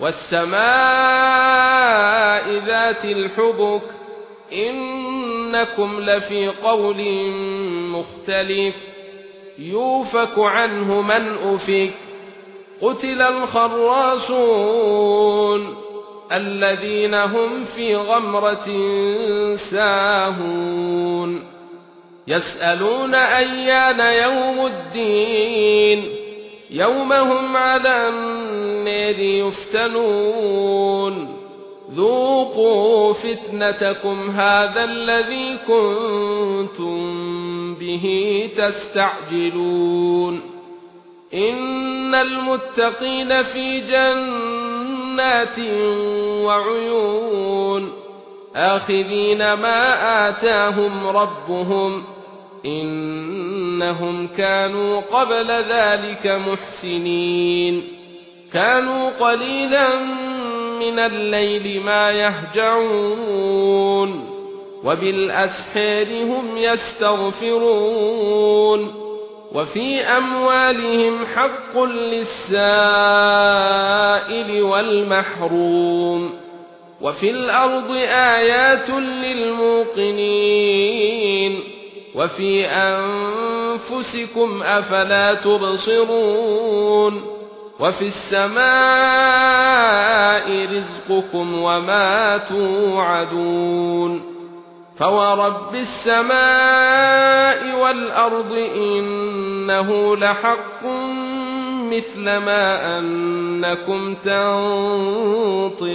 والسماء ذات الحبك إنكم لفي قول مختلف يوفك عنه من افك قتل الخراصون الذين هم في غمرة ساهون يسألون أيان يوم الدين يوم هم على النار يفتنون. ذوقوا فتنتكم هذا الذي كنتم به تستعجلون. إن المتقين في جنات وعيون. آخذين ما آتاهم ربهم. إنهم كانوا قبل ذلك محسنين. كانوا قليلا من الليل ما يهجعون. وبالأسحار هم يستغفرون. وفي أموالهم حق للسائل والمحروم. وفي الأرض آيات للموقنين. وفي أنفسكم أفلا تبصرون وفي السماء رزقكم وما توعدون فورب السماء والأرض إنه لحق مثل ما أنكم تنطقون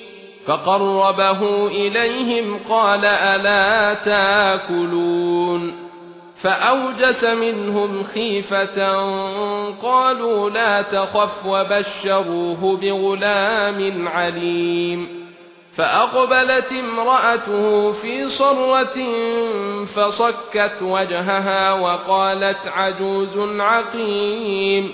فقربه إليهم قال ألا تاكلون فأوجس منهم خيفة قالوا لا تخف وبشروه بغلام عليم فأقبلت امرأته في صرة فصكت وجهها وقالت عجوز عقيم